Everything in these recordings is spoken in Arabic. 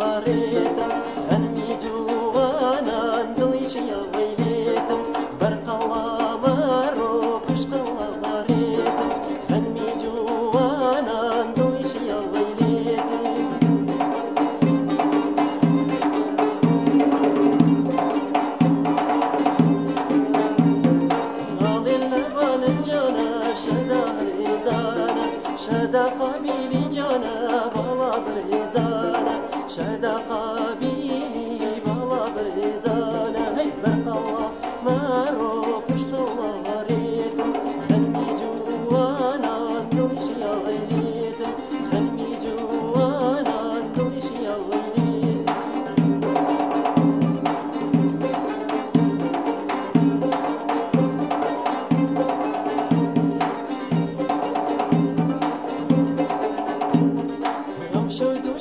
غريتم هنيت وأنا يا ويليتم. برق الله مرو بشق الله غريتم؟ هنيت يا ويليتم غالي اللبان الجنة شدا الرزانة شدا قبيلي جنة بلاض الرزانة قبیلی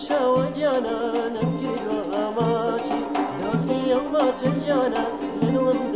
امشد وشاوجانا نمكر غاماتي داخي يوم تجانا لنوم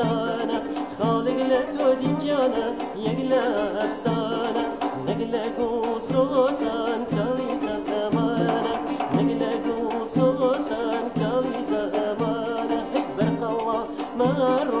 افسانه خالق لتو دیمجانه یک لافسانه نگله گوسوزان کلی زمانه نگله گوسوزان کلی زمانه بر الله مرو